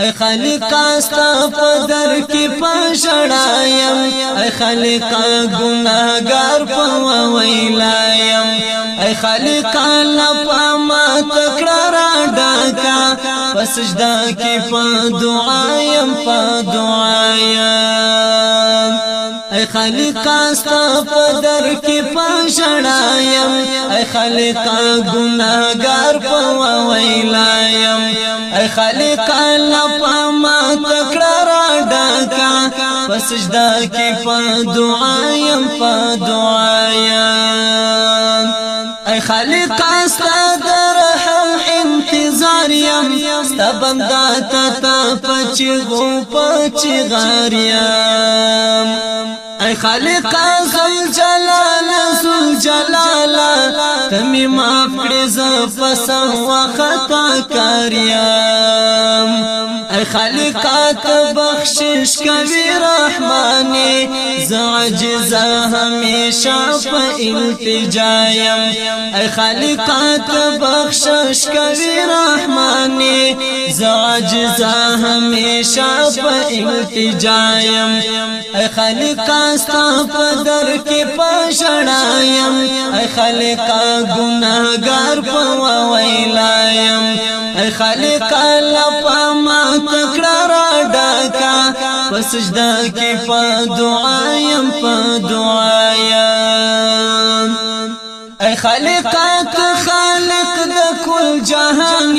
اے خالقا ستا په در کې پښړایم اے خالقا ګناګار په ویلایم اے خالقا لپا ما تکړه را ډاکا پسجدا کې په دعایم په دعایم اے خالقا ستا په در کې پښړایم اے خالقا ګناګار په ویلایم اے خالقا لپا ما تکړه را ډکا پسجدا کې په دعایم په دعایم اے خالقا ستا در انتظار یم ستا بندا تا تا پچ غو پچ غار یم اي خالق زل جلال زل جلال تمی معاف کړې ز پس خطا کاریام اے خالق ته بخشش کوي رحماني ز عجز هميشه په التجایم اے خالق ته بخشش کوي رحماني ز عجز هميشه په التجایم خالق ستا پدر کې پښړایم اے خالقا ګناګار په ویلایم اے خالقا لپا ما تکړه را ډاکا پسجدا کې په دعایم په دعایم اے خالقا خالق د کل جهان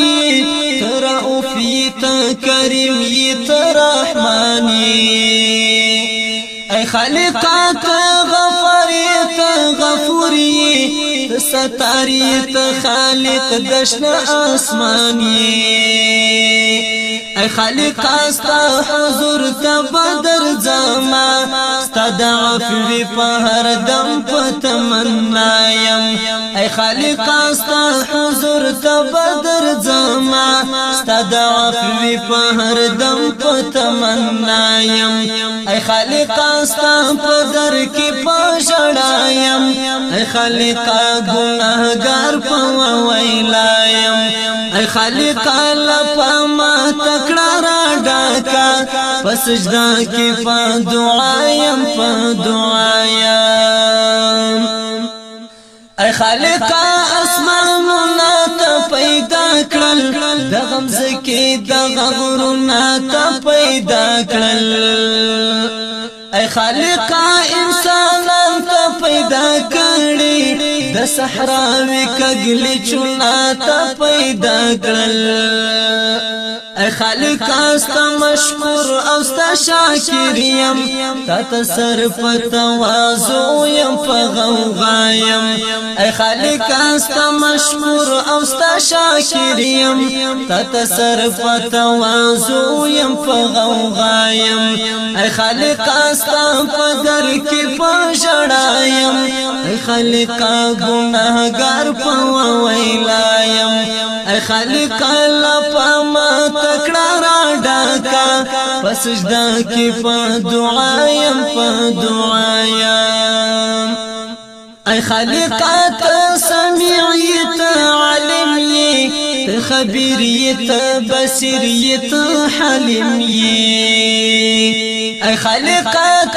تر او فیت کریم تر رحمانی اے خالقا ته غفار ته غفوري ستاري ته خالق دشن اسماني اے خالق استا حضور ته بدر زما استا د عفو په هر دم په تمنا يم اے خالق استا حضور ته بدر د عفو په هر دم په تمنا يم اي خالقا ستا په در کې پښړا يم اي خالقا ګناهګار په ویلا يم اي خالقا لپا ما تکړه را ډاکا پس سجدا کې په دعا يم په دعا يم اي خالقا اسمانونه پیدا کړل د غمز کې د غغرنا تا پیدا کړل اے خالق انسانان ته پیدا کړی د صحرا وی کګلی چونا ته پیدا کړل اے خالق استا مشکور او استا شاکر یم تا تصرف تواضع یم فغو غایم اے خالق استا مشکور او استا شاکر یم تا تصرف تواضع یم فغو غایم اے خالق استا پدر کی پښړا اے خالق ګناهګار پوا ویلایم اے خالق لپاره سجدك کی په أي یم په دعا یم ای خالق ته سميع ته عالم یې ته خبير خالق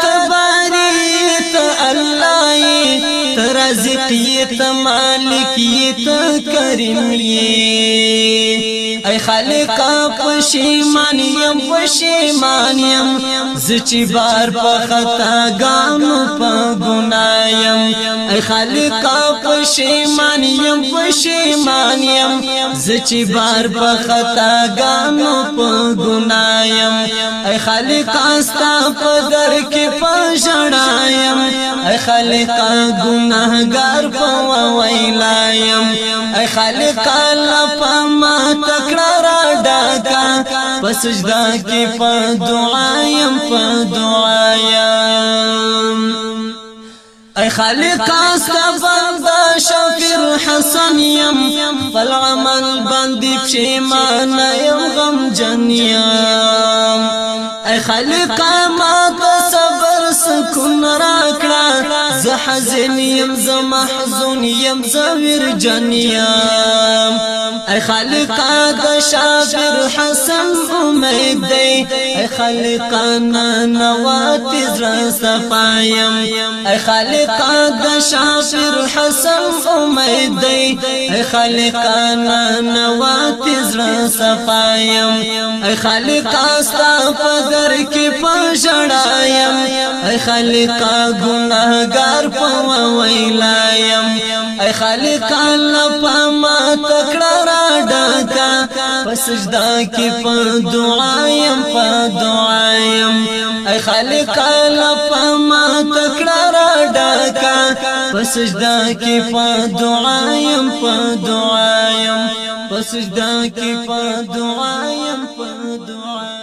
الله ترازق یې ته مالک یې ته کریم یې ای خالق پښیمان یم پښیمان یم زچی بار په خطا ګانو په ګنایم ای خالق پښیمان یم پښیمان یم زچی بار په خطا ګانو په ګنایم ای خالق استا په در کې پښړایم ای خالق ګم ګناهګار په يم اي خالق الله په ما تکړه را ډاکا پسجدا کې په دعایم په يم اي خالق استفند شفر حسن يم فالعمل باندې نه يم غم جنيم اي خالق حزن یم ز محزون یم ز ور جنيام اي خالقا د شافر حسن امید دی اي خالقا نوات زرا صفايم اي خالقا د شافر حسن امید اي ای خالقا نوات زرا اي ای خالقا ستا فقر کی اي ای خالقا ګناهګار په ویلایم ای خالق الله په ما تکړه را ډکا پسجدا کې په دعایم په دعایم ای خالق الله په ما تکړه را ډکا پسجدا کې په دعایم په دعایم پسجدا کې په دعایم په دعایم